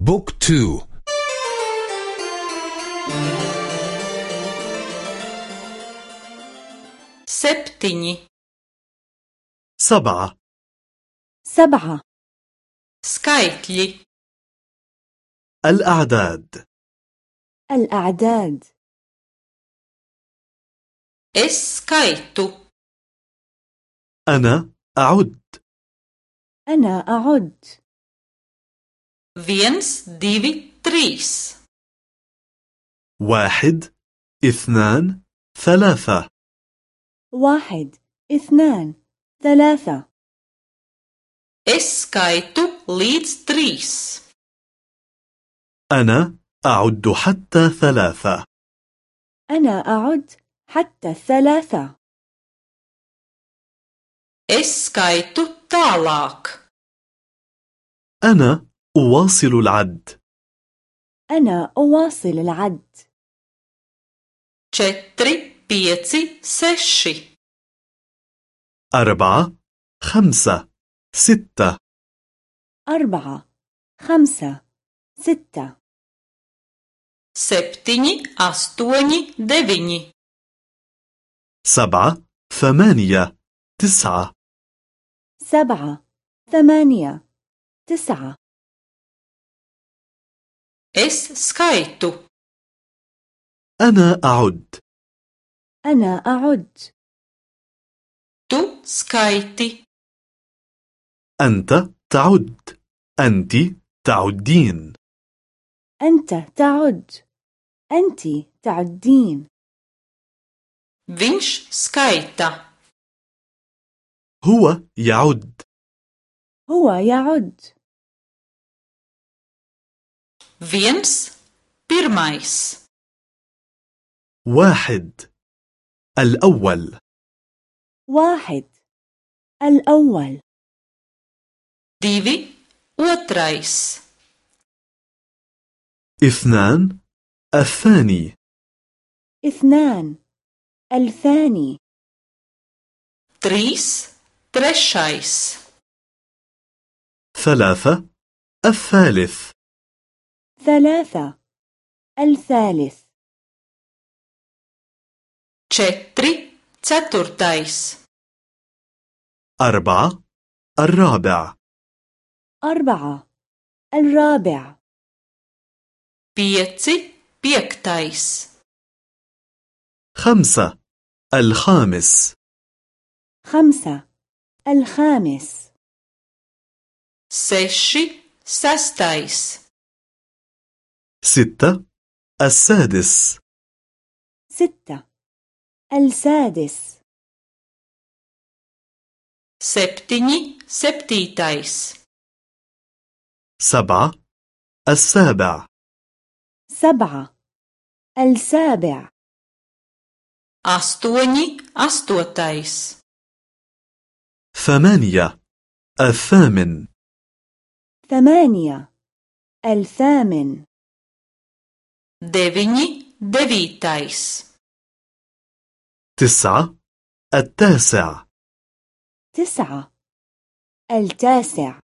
بوك تو. septiņi, سبعة. سبعة. skaitļi, الأعداد. الأعداد. skaitu, أنا أعد. أنا أعد. Viens, divi, trīs, واحد اثنان ثلاثة. واحد اثنان ثلاثة. Es skaitu līdz trīs, أنا أعد حتى ثلاثة. أنا أعد حتى الثلاثة es skaitu tālāk, أنا أواصل العد. أنا أواصل العد. četri, pieci, seši, أربعة خمسة ستة. أربعة خمسة ستة. septiņi, astoņi, deviņi, سبعة ثمانية تسعة. سبعة ثمانية تسعة. Es skaitu, أنا أعد. أنا أعد. Tu skaiti, أنت تعد. أنت تعدين. أنت تعد. أنت تعدين. Viņš skaita, هو يعد. هو يعد. Viens, pirmais, واحد. الأول. واحد. الأول. Divi, otrais, اثنان. الثاني. اثنان. الثاني. Trīs, trešais, ثلاثة. الثالث. ثلاثة الثالث. Četri, ceturtais, أربعة. الرابع. أربعة. الرابع. Pieci, piektais, خمسة. الخامس. خمسة. الخامس. Seši, sestais, ستة السادس. ستة. السادس. septiņi, septītais, سبعة السابع. سبعة. السابع. astoņi, astotais, ثمانية الثامن. ثمانية. الثامن. Deviņi, devītais, تسعة التاسع تسعة التاسع